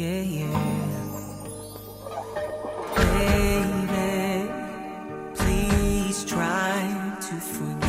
yeah, yeah. Baby, please try to forgive